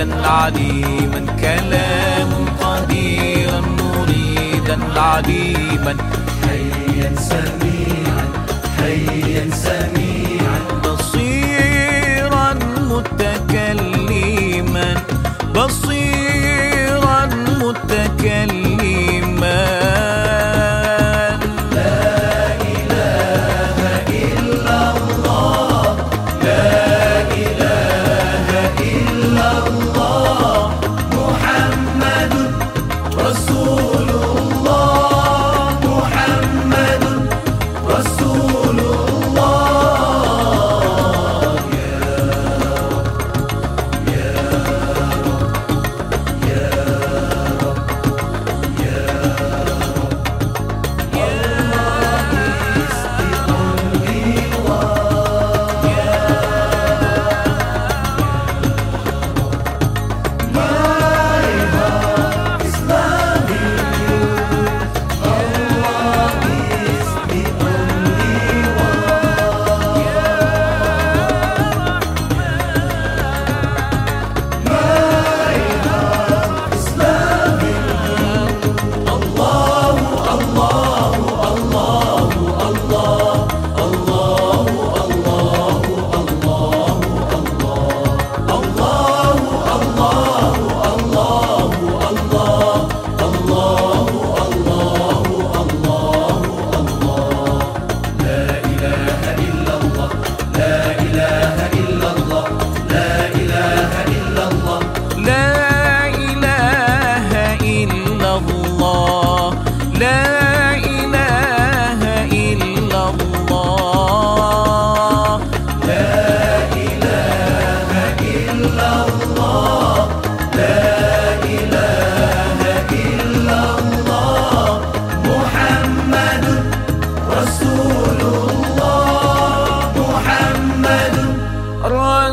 مريدا عليما كلام قديرا مريدا عليما حيا سميعا حيا سميعا.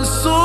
So.